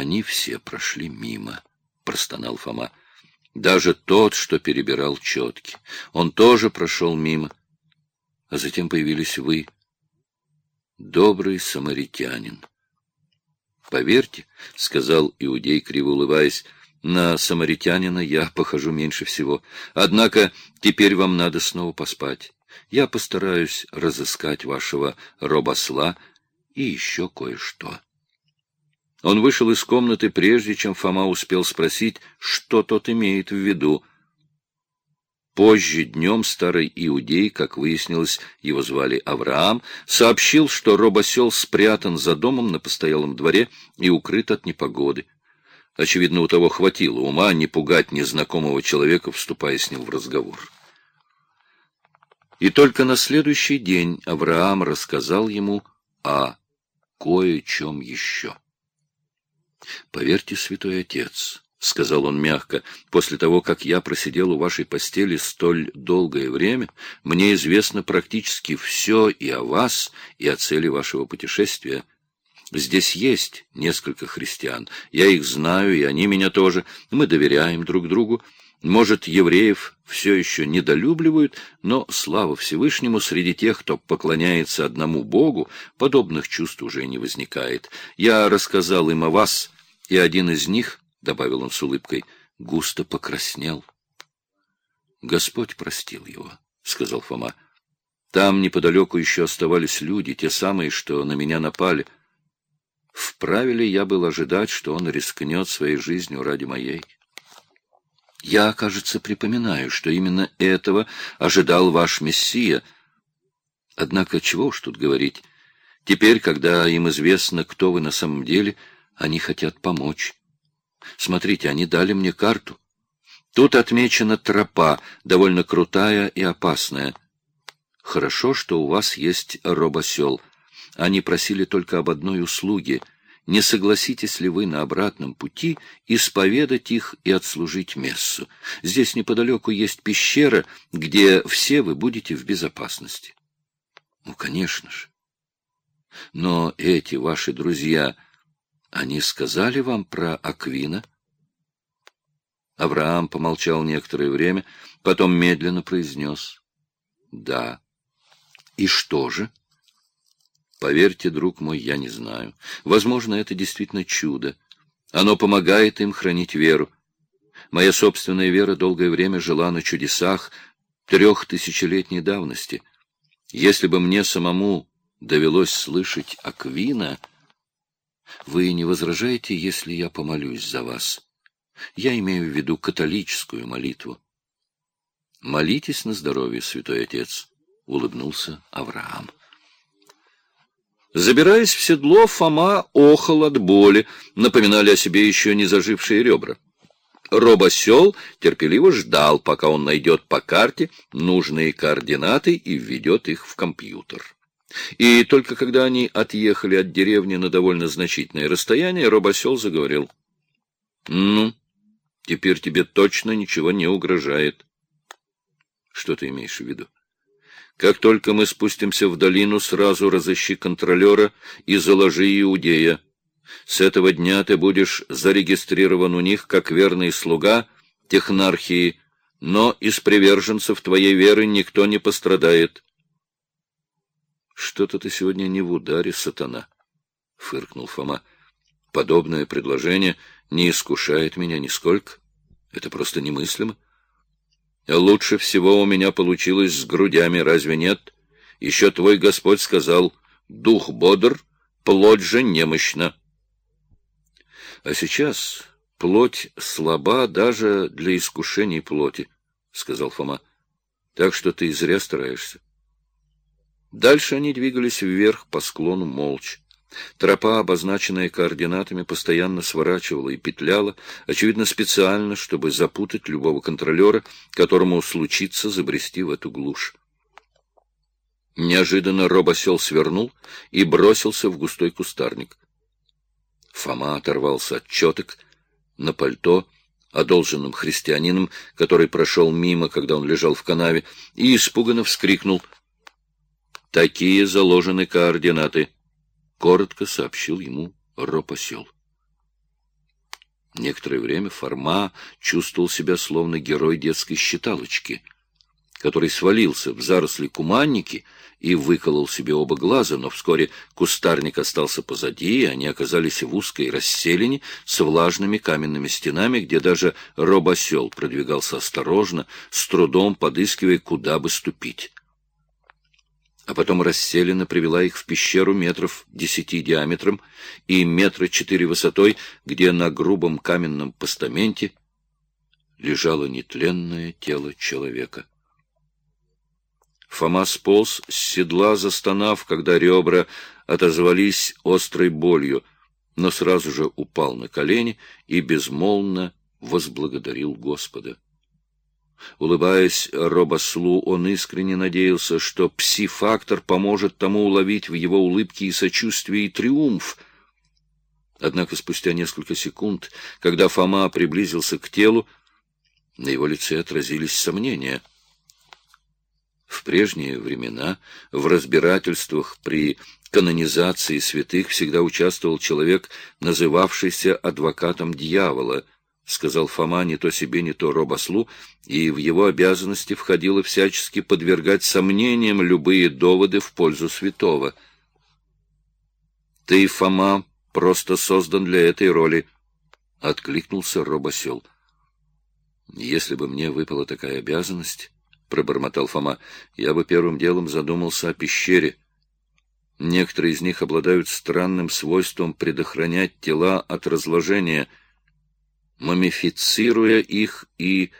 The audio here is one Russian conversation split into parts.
они все прошли мимо, — простонал Фома. Даже тот, что перебирал четки. Он тоже прошел мимо. А затем появились вы, добрый самаритянин. Поверьте, — сказал Иудей, криво улыбаясь, — на самаритянина я похожу меньше всего. Однако теперь вам надо снова поспать. Я постараюсь разыскать вашего робосла и еще кое-что. Он вышел из комнаты, прежде чем Фома успел спросить, что тот имеет в виду. Позже днем старый иудей, как выяснилось, его звали Авраам, сообщил, что робосел спрятан за домом на постоялом дворе и укрыт от непогоды. Очевидно, у того хватило ума не пугать незнакомого человека, вступая с ним в разговор. И только на следующий день Авраам рассказал ему о кое-чем еще. Поверьте, святой отец, — сказал он мягко, — после того, как я просидел у вашей постели столь долгое время, мне известно практически все и о вас, и о цели вашего путешествия. Здесь есть несколько христиан. Я их знаю, и они меня тоже. Мы доверяем друг другу. Может, евреев все еще недолюбливают, но, слава Всевышнему, среди тех, кто поклоняется одному Богу, подобных чувств уже не возникает. Я рассказал им о вас, и один из них, — добавил он с улыбкой, — густо покраснел. — Господь простил его, — сказал Фома. Там неподалеку еще оставались люди, те самые, что на меня напали. Вправе ли я был ожидать, что он рискнет своей жизнью ради моей? — я, кажется, припоминаю, что именно этого ожидал ваш Мессия. Однако чего уж тут говорить. Теперь, когда им известно, кто вы на самом деле, они хотят помочь. Смотрите, они дали мне карту. Тут отмечена тропа, довольно крутая и опасная. Хорошо, что у вас есть робосел. Они просили только об одной услуге — не согласитесь ли вы на обратном пути исповедать их и отслужить мессу? Здесь неподалеку есть пещера, где все вы будете в безопасности. Ну, конечно же. Но эти ваши друзья, они сказали вам про Аквина? Авраам помолчал некоторое время, потом медленно произнес. Да. И что же? Поверьте, друг мой, я не знаю. Возможно, это действительно чудо. Оно помогает им хранить веру. Моя собственная вера долгое время жила на чудесах трехтысячелетней давности. Если бы мне самому довелось слышать Аквина, вы не возражаете, если я помолюсь за вас? Я имею в виду католическую молитву. Молитесь на здоровье, святой отец, — улыбнулся Авраам. Забираясь в седло, Фома охал от боли, напоминали о себе еще не зажившие ребра. Робосел терпеливо ждал, пока он найдет по карте нужные координаты и введет их в компьютер. И только когда они отъехали от деревни на довольно значительное расстояние, Робосел заговорил. — Ну, теперь тебе точно ничего не угрожает. — Что ты имеешь в виду? — как только мы спустимся в долину, сразу разыщи контролера и заложи Иудея. С этого дня ты будешь зарегистрирован у них как верный слуга технархии, но из приверженцев твоей веры никто не пострадает. — Что-то ты сегодня не в ударе, сатана, — фыркнул Фома. — Подобное предложение не искушает меня нисколько. Это просто немыслимо. — Лучше всего у меня получилось с грудями, разве нет? Еще твой Господь сказал, дух бодр, плоть же немощна. А сейчас плоть слаба даже для искушений плоти, — сказал Фома. Так что ты зря стараешься. Дальше они двигались вверх по склону молча. Тропа, обозначенная координатами, постоянно сворачивала и петляла, очевидно, специально, чтобы запутать любого контролера, которому случится забрести в эту глушь. Неожиданно робосел свернул и бросился в густой кустарник. Фома оторвался от четок на пальто, одолженным христианином, который прошел мимо, когда он лежал в канаве, и испуганно вскрикнул. «Такие заложены координаты!» Коротко сообщил ему Ропосел. Некоторое время Фома чувствовал себя словно герой детской считалочки, который свалился в заросли куманники и выколол себе оба глаза, но вскоре кустарник остался позади, и они оказались в узкой расселине с влажными каменными стенами, где даже робосел продвигался осторожно, с трудом подыскивая, куда бы ступить потом расселена привела их в пещеру метров десяти диаметром и метра четыре высотой, где на грубом каменном постаменте лежало нетленное тело человека. Фома сполз с седла, застонав, когда ребра отозвались острой болью, но сразу же упал на колени и безмолвно возблагодарил Господа. Улыбаясь Робослу, он искренне надеялся, что пси-фактор поможет тому уловить в его улыбке и сочувствии триумф. Однако спустя несколько секунд, когда Фома приблизился к телу, на его лице отразились сомнения. В прежние времена в разбирательствах при канонизации святых всегда участвовал человек, называвшийся адвокатом дьявола —— сказал Фома не то себе, не то робослу, и в его обязанности входило всячески подвергать сомнениям любые доводы в пользу святого. «Ты, Фома, просто создан для этой роли», — откликнулся робосел. «Если бы мне выпала такая обязанность», — пробормотал Фома, — «я бы первым делом задумался о пещере». Некоторые из них обладают странным свойством предохранять тела от разложения — мумифицируя их и...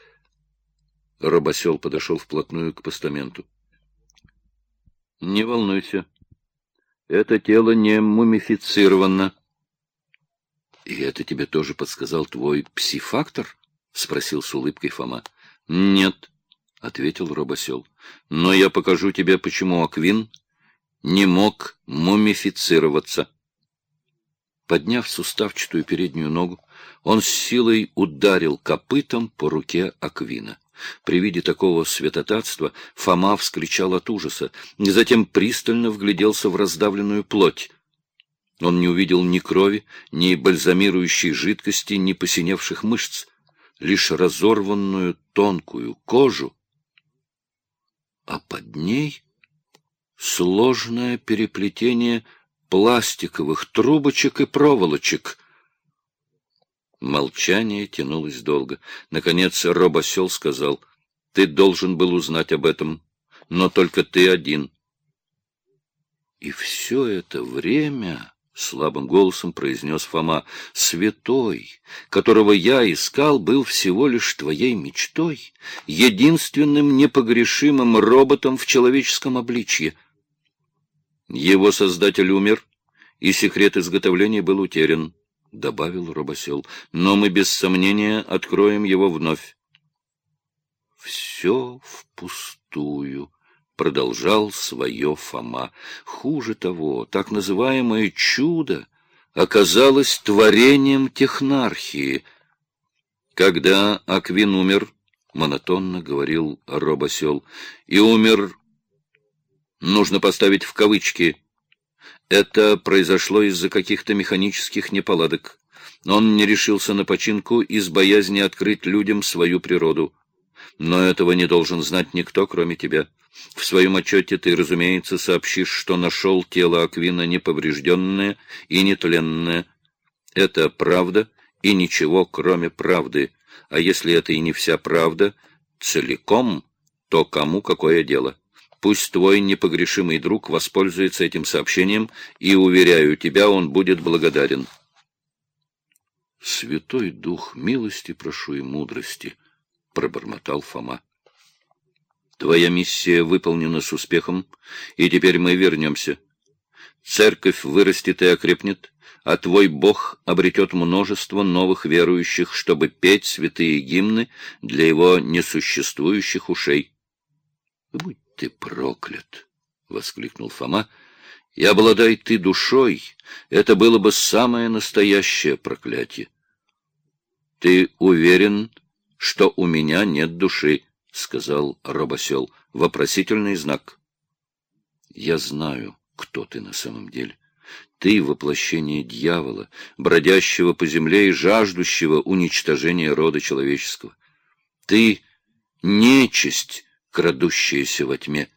Робосел подошел вплотную к постаменту. — Не волнуйся. Это тело не мумифицировано. — И это тебе тоже подсказал твой псифактор? — спросил с улыбкой Фома. — Нет, — ответил Робосел. — Но я покажу тебе, почему Аквин не мог мумифицироваться. Подняв суставчатую переднюю ногу, он с силой ударил копытом по руке Аквина. При виде такого святотатства Фома вскричал от ужаса, затем пристально вгляделся в раздавленную плоть. Он не увидел ни крови, ни бальзамирующей жидкости, ни посиневших мышц, лишь разорванную тонкую кожу, а под ней сложное переплетение пластиковых трубочек и проволочек — Молчание тянулось долго. Наконец Робосел сказал, — Ты должен был узнать об этом, но только ты один. И все это время, — слабым голосом произнес Фома, — святой, которого я искал, был всего лишь твоей мечтой, единственным непогрешимым роботом в человеческом обличье. Его создатель умер, и секрет изготовления был утерян. — добавил Робосел, — но мы без сомнения откроем его вновь. — Все впустую, — продолжал свое Фома. Хуже того, так называемое чудо оказалось творением технархии. Когда Аквин умер, — монотонно говорил Робосел, — и умер, нужно поставить в кавычки, — это произошло из-за каких-то механических неполадок. Он не решился на починку из боязни открыть людям свою природу. Но этого не должен знать никто, кроме тебя. В своем отчете ты, разумеется, сообщишь, что нашел тело Аквина неповрежденное и нетленное. Это правда и ничего, кроме правды. А если это и не вся правда, целиком, то кому какое дело? Пусть твой непогрешимый друг воспользуется этим сообщением, и, уверяю тебя, он будет благодарен. Святой Дух, милости прошу и мудрости, — пробормотал Фома. Твоя миссия выполнена с успехом, и теперь мы вернемся. Церковь вырастет и окрепнет, а твой Бог обретет множество новых верующих, чтобы петь святые гимны для его несуществующих ушей. Будь ты проклят! — воскликнул Фома. — И обладай ты душой, это было бы самое настоящее проклятие. — Ты уверен, что у меня нет души? — сказал Робосел. — Вопросительный знак. — Я знаю, кто ты на самом деле. Ты — воплощение дьявола, бродящего по земле и жаждущего уничтожения рода человеческого. Ты — нечисть, крадущаяся во тьме.